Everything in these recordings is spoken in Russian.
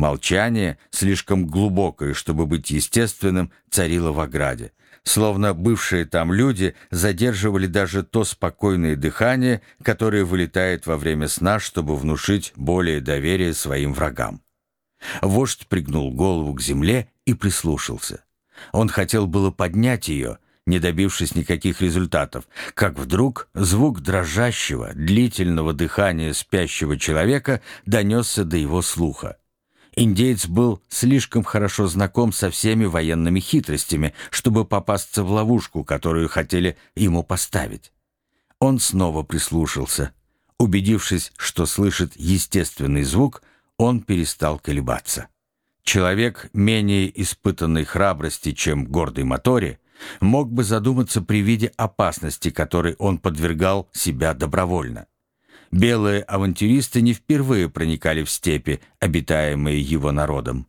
Молчание, слишком глубокое, чтобы быть естественным, царило в ограде. Словно бывшие там люди задерживали даже то спокойное дыхание, которое вылетает во время сна, чтобы внушить более доверие своим врагам. Вождь пригнул голову к земле и прислушался. Он хотел было поднять ее, не добившись никаких результатов, как вдруг звук дрожащего, длительного дыхания спящего человека донесся до его слуха. Индеец был слишком хорошо знаком со всеми военными хитростями, чтобы попасться в ловушку, которую хотели ему поставить. Он снова прислушался. Убедившись, что слышит естественный звук, он перестал колебаться. Человек, менее испытанной храбрости, чем гордый Мотори, мог бы задуматься при виде опасности, которой он подвергал себя добровольно. Белые авантюристы не впервые проникали в степи, обитаемые его народом.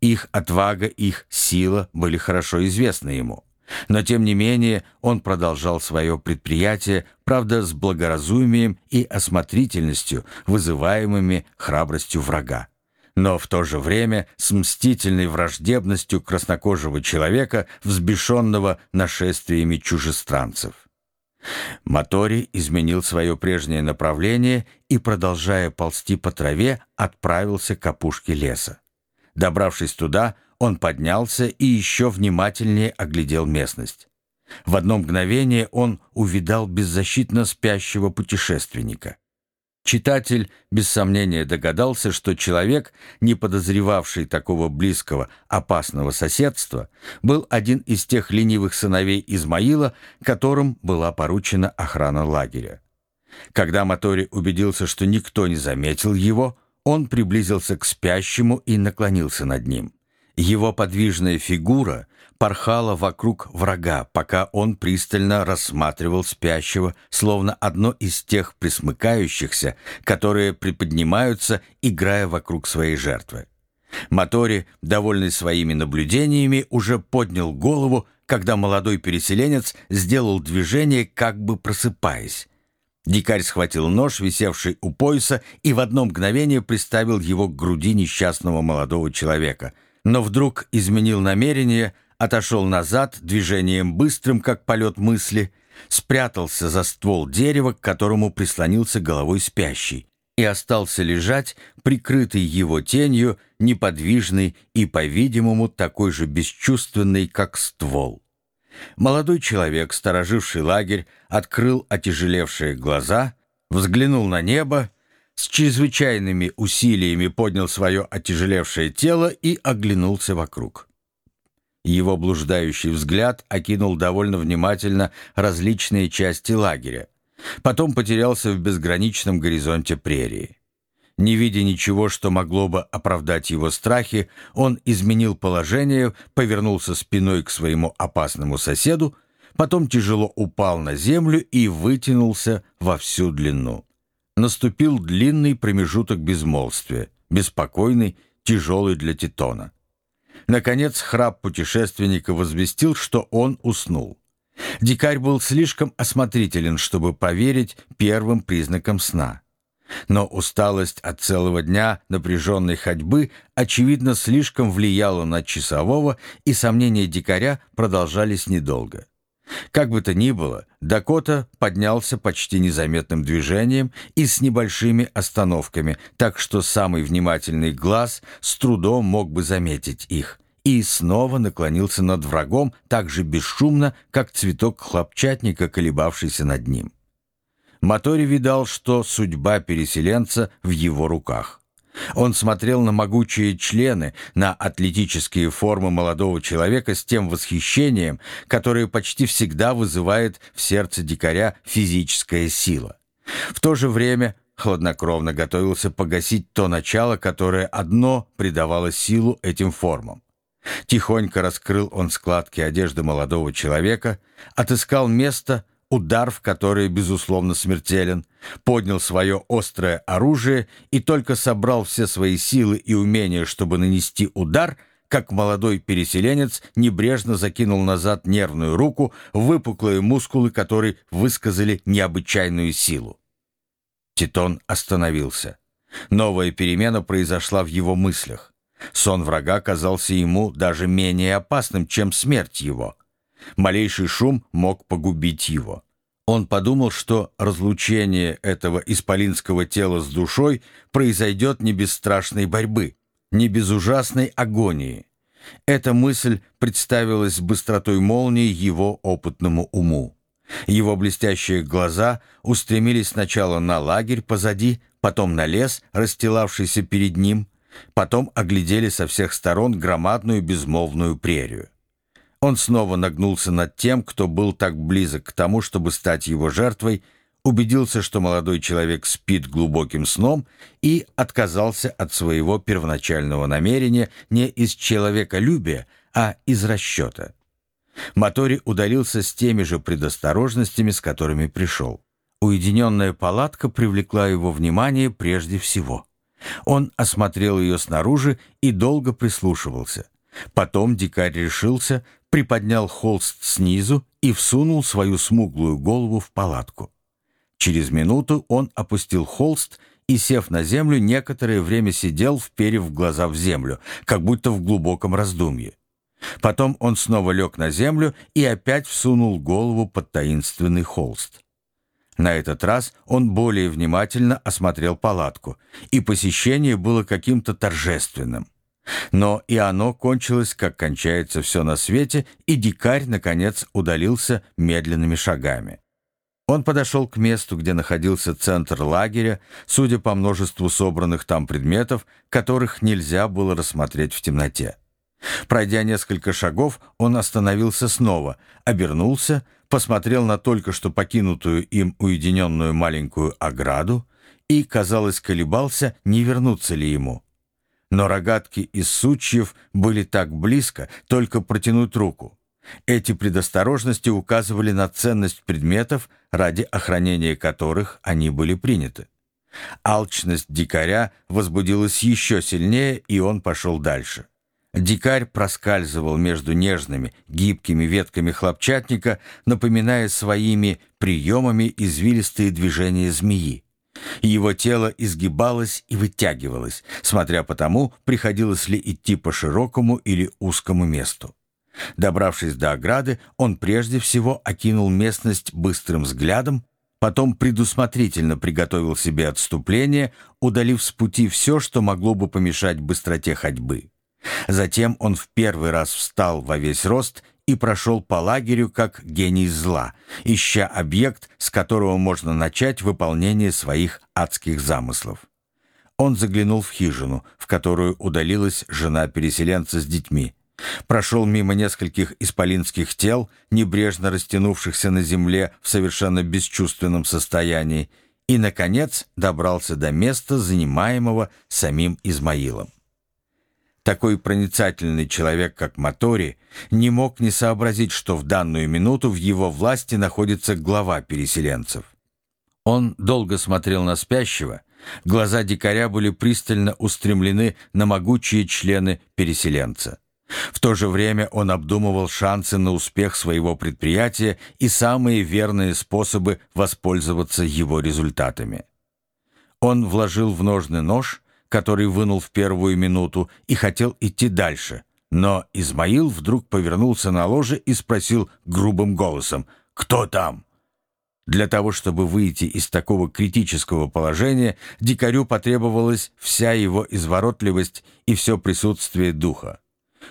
Их отвага, их сила были хорошо известны ему. Но, тем не менее, он продолжал свое предприятие, правда, с благоразумием и осмотрительностью, вызываемыми храбростью врага. Но в то же время с мстительной враждебностью краснокожего человека, взбешенного нашествиями чужестранцев. Мотори изменил свое прежнее направление и, продолжая ползти по траве, отправился к опушке леса. Добравшись туда, он поднялся и еще внимательнее оглядел местность. В одно мгновение он увидал беззащитно спящего путешественника. Читатель без сомнения догадался, что человек, не подозревавший такого близкого, опасного соседства, был один из тех ленивых сыновей Измаила, которым была поручена охрана лагеря. Когда Мотори убедился, что никто не заметил его, он приблизился к спящему и наклонился над ним. Его подвижная фигура порхала вокруг врага, пока он пристально рассматривал спящего, словно одно из тех присмыкающихся, которые приподнимаются, играя вокруг своей жертвы. Мотори, довольный своими наблюдениями, уже поднял голову, когда молодой переселенец сделал движение, как бы просыпаясь. Дикарь схватил нож, висевший у пояса, и в одно мгновение приставил его к груди несчастного молодого человека — но вдруг изменил намерение, отошел назад движением быстрым, как полет мысли, спрятался за ствол дерева, к которому прислонился головой спящий, и остался лежать, прикрытый его тенью, неподвижный и, по-видимому, такой же бесчувственный, как ствол. Молодой человек, стороживший лагерь, открыл отяжелевшие глаза, взглянул на небо с чрезвычайными усилиями поднял свое отяжелевшее тело и оглянулся вокруг. Его блуждающий взгляд окинул довольно внимательно различные части лагеря. Потом потерялся в безграничном горизонте прерии. Не видя ничего, что могло бы оправдать его страхи, он изменил положение, повернулся спиной к своему опасному соседу, потом тяжело упал на землю и вытянулся во всю длину. Наступил длинный промежуток безмолвствия, беспокойный, тяжелый для Титона. Наконец храп путешественника возвестил, что он уснул. Дикарь был слишком осмотрителен, чтобы поверить первым признакам сна. Но усталость от целого дня напряженной ходьбы, очевидно, слишком влияла на часового, и сомнения дикаря продолжались недолго. Как бы то ни было, Дакота поднялся почти незаметным движением и с небольшими остановками, так что самый внимательный глаз с трудом мог бы заметить их, и снова наклонился над врагом так же бесшумно, как цветок хлопчатника, колебавшийся над ним. Мотори видал, что судьба переселенца в его руках. Он смотрел на могучие члены, на атлетические формы молодого человека с тем восхищением, которое почти всегда вызывает в сердце дикаря физическая сила. В то же время хладнокровно готовился погасить то начало, которое одно придавало силу этим формам. Тихонько раскрыл он складки одежды молодого человека, отыскал место, удар в который, безусловно, смертелен, поднял свое острое оружие и только собрал все свои силы и умения, чтобы нанести удар, как молодой переселенец небрежно закинул назад нервную руку, выпуклые мускулы которой высказали необычайную силу. Титон остановился. Новая перемена произошла в его мыслях. Сон врага казался ему даже менее опасным, чем смерть его. Малейший шум мог погубить его. Он подумал, что разлучение этого исполинского тела с душой произойдет не без страшной борьбы, не без ужасной агонии. Эта мысль представилась с быстротой молнии его опытному уму. Его блестящие глаза устремились сначала на лагерь позади, потом на лес, расстилавшийся перед ним, потом оглядели со всех сторон громадную безмолвную прерию. Он снова нагнулся над тем, кто был так близок к тому, чтобы стать его жертвой, убедился, что молодой человек спит глубоким сном и отказался от своего первоначального намерения не из человеколюбия, а из расчета. Мотори удалился с теми же предосторожностями, с которыми пришел. Уединенная палатка привлекла его внимание прежде всего. Он осмотрел ее снаружи и долго прислушивался. Потом дикарь решился, приподнял холст снизу и всунул свою смуглую голову в палатку. Через минуту он опустил холст и, сев на землю, некоторое время сидел, вперев глаза в землю, как будто в глубоком раздумье. Потом он снова лег на землю и опять всунул голову под таинственный холст. На этот раз он более внимательно осмотрел палатку, и посещение было каким-то торжественным. Но и оно кончилось, как кончается все на свете, и дикарь, наконец, удалился медленными шагами. Он подошел к месту, где находился центр лагеря, судя по множеству собранных там предметов, которых нельзя было рассмотреть в темноте. Пройдя несколько шагов, он остановился снова, обернулся, посмотрел на только что покинутую им уединенную маленькую ограду и, казалось, колебался, не вернуться ли ему. Но рогатки из сучьев были так близко, только протянуть руку. Эти предосторожности указывали на ценность предметов, ради охранения которых они были приняты. Алчность дикаря возбудилась еще сильнее, и он пошел дальше. Дикарь проскальзывал между нежными, гибкими ветками хлопчатника, напоминая своими приемами извилистые движения змеи. Его тело изгибалось и вытягивалось, смотря по тому, приходилось ли идти по широкому или узкому месту. Добравшись до ограды, он прежде всего окинул местность быстрым взглядом, потом предусмотрительно приготовил себе отступление, удалив с пути все, что могло бы помешать быстроте ходьбы. Затем он в первый раз встал во весь рост и прошел по лагерю как гений зла, ища объект, с которого можно начать выполнение своих адских замыслов. Он заглянул в хижину, в которую удалилась жена переселенца с детьми. Прошел мимо нескольких исполинских тел, небрежно растянувшихся на земле в совершенно бесчувственном состоянии, и, наконец, добрался до места, занимаемого самим Измаилом. Такой проницательный человек, как Мотори, не мог не сообразить, что в данную минуту в его власти находится глава переселенцев. Он долго смотрел на спящего, глаза дикаря были пристально устремлены на могучие члены переселенца. В то же время он обдумывал шансы на успех своего предприятия и самые верные способы воспользоваться его результатами. Он вложил в ножны нож, который вынул в первую минуту, и хотел идти дальше. Но Измаил вдруг повернулся на ложе и спросил грубым голосом «Кто там?». Для того, чтобы выйти из такого критического положения, дикарю потребовалась вся его изворотливость и все присутствие духа.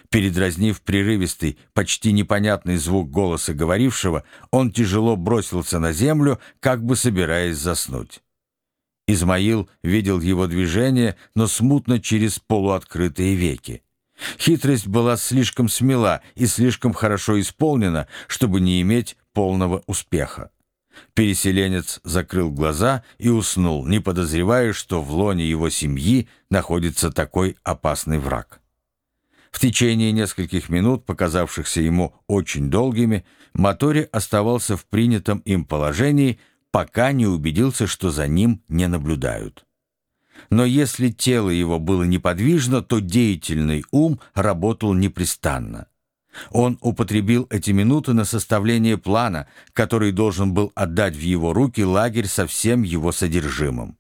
Передразнив прерывистый, почти непонятный звук голоса говорившего, он тяжело бросился на землю, как бы собираясь заснуть. Измаил видел его движение, но смутно через полуоткрытые веки. Хитрость была слишком смела и слишком хорошо исполнена, чтобы не иметь полного успеха. Переселенец закрыл глаза и уснул, не подозревая, что в лоне его семьи находится такой опасный враг. В течение нескольких минут, показавшихся ему очень долгими, Мотори оставался в принятом им положении, пока не убедился, что за ним не наблюдают. Но если тело его было неподвижно, то деятельный ум работал непрестанно. Он употребил эти минуты на составление плана, который должен был отдать в его руки лагерь со всем его содержимым.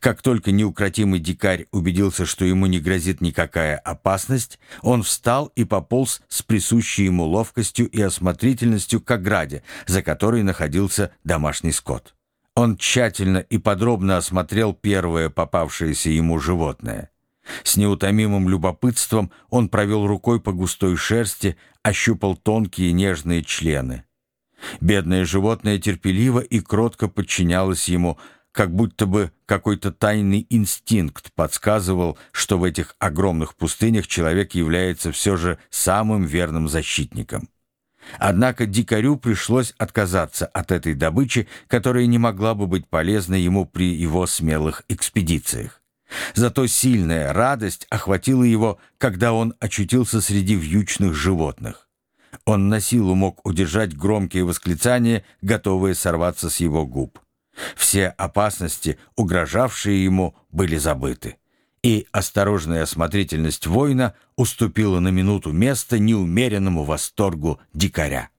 Как только неукротимый дикарь убедился, что ему не грозит никакая опасность, он встал и пополз с присущей ему ловкостью и осмотрительностью к ограде, за которой находился домашний скот. Он тщательно и подробно осмотрел первое попавшееся ему животное. С неутомимым любопытством он провел рукой по густой шерсти, ощупал тонкие нежные члены. Бедное животное терпеливо и кротко подчинялось ему, как будто бы какой-то тайный инстинкт подсказывал, что в этих огромных пустынях человек является все же самым верным защитником. Однако дикарю пришлось отказаться от этой добычи, которая не могла бы быть полезна ему при его смелых экспедициях. Зато сильная радость охватила его, когда он очутился среди вьючных животных. Он на силу мог удержать громкие восклицания, готовые сорваться с его губ. Все опасности, угрожавшие ему, были забыты. И осторожная осмотрительность воина уступила на минуту место неумеренному восторгу дикаря.